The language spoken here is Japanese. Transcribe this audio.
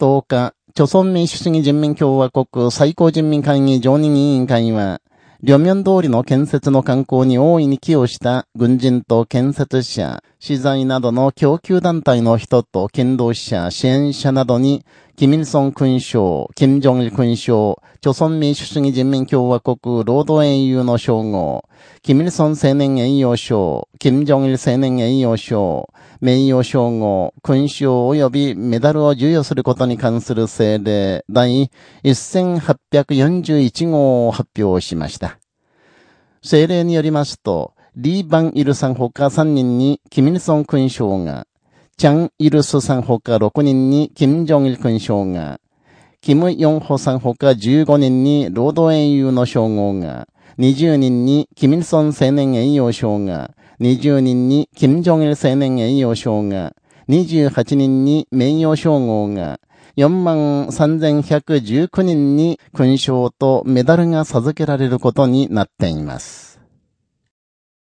10日、朝鮮民主主義人民共和国最高人民会議常任委員会は、両面通りの建設の観光に大いに寄与した。軍人と建設者、資材などの供給団体の人と剣道者、支援者などに、キミルソン勲章、キム・ジョンイル勲章、朝鮮民主主義人民共和国労働英雄の称号、キミルソン青年栄誉賞、キム・ジョンイル青年栄誉賞、名誉称号、勲章及びメダルを授与することに関する政令第1841号を発表しました。政令によりますと、リー・バン・イルさんほか3人にキミルソン勲章が、チャン・イルスさんほか6人にキム・ジョンイル勲章が、キム・ヨンホさんほか15人に労働英雄の称号が、20人にキミルソン青年栄誉賞が、20人に金正日青年栄誉賞が、28人に名誉称号が、4万3119人に勲章とメダルが授けられることになっています。